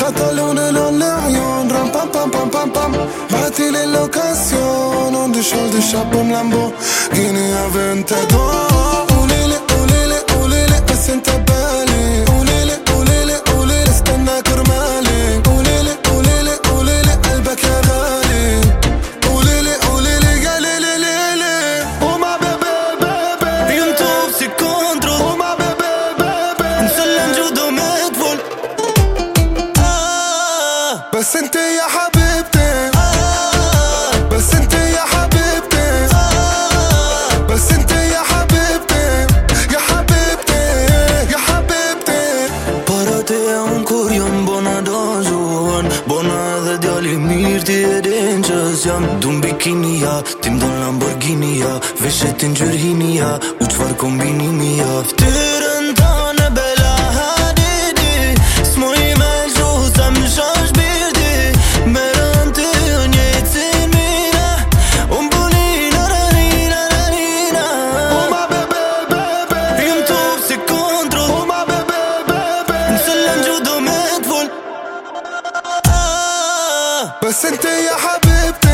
Ka tallon e lon le ajon Ram pam pam pam pam pam Ma t'ile l'okasjon Nën dë shol dë shabëm lambo Gini avën të Bësën te ja habibte Bësën te ja habibte Bësën te ja habibte Ja habibte Ja habibte Para te e unë kur janë, bëna danjohën Bëna dhe djali mirë ti edhe në qësë jam Dun bikini ja, ti m'donë Lamborghini ja Veshetin gjërhin kombini mi ja الا نجود ومدفون آه بس انت يا حبيبتي